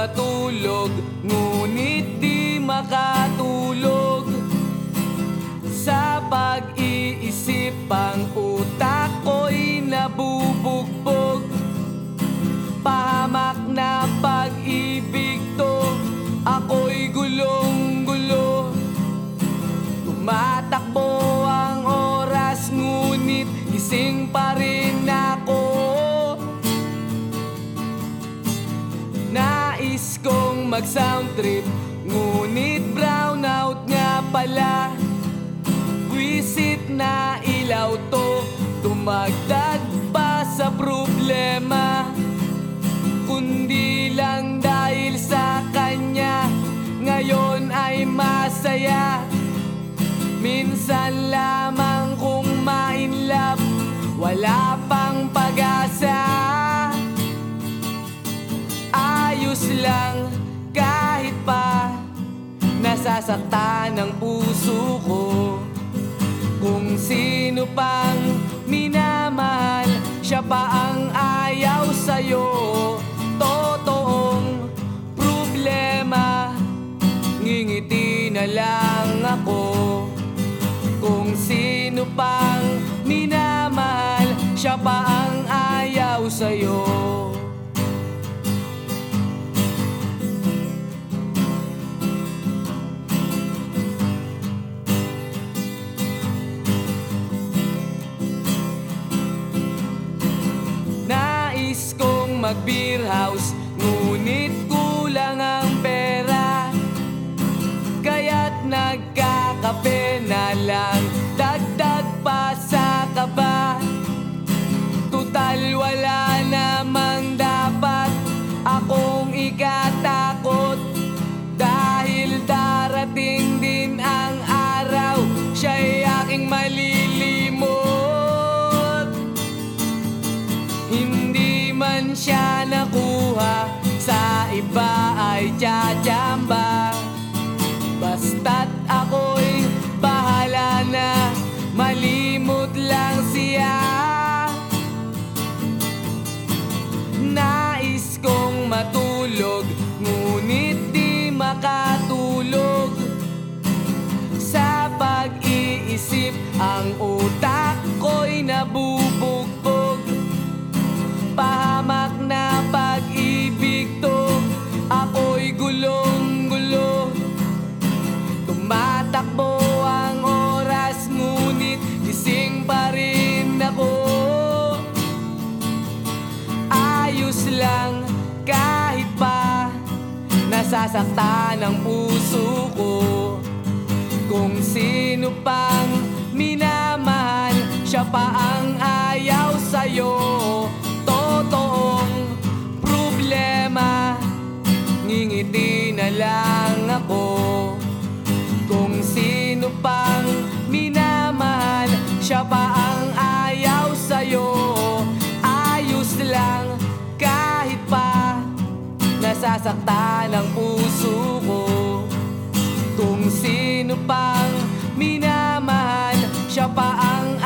matulog Ngunit di makatulog. Sa pag-iisip ang utak ko'y nabubugbog. Pahamak na pag-ibig to Ako'y gulong-gulo. Tumatakbo ang oras Ngunit gising pa rin kong mag-sound trip. Ngunit brownout nga pala. Wisit na ilaw to. Tumagdag pa sa problema. Kundi lang dahil sa kanya. Ngayon ay masaya. Minsan lamang kung ma-inlove Wala pang pag-asa Nasasaktan ang puso ko. Kung sino pang minamahal Siya pa ang ayaw mag-beer house. Ngunit man siya nakuha. Sa iba ay tsatsamba Basta't ako'y Ayos lang kahit pa Nasasaktan ang puso ko. Kung sino pang minamahal Siya pa ang ayaw sa'yo. Totoong problema Ngingiti na lang ako. Kung sino pang minamahal Siya pa ang ayaw sa'yo Nasasaktan ang puso ko. Kung sino pang minamahal Siya pa ang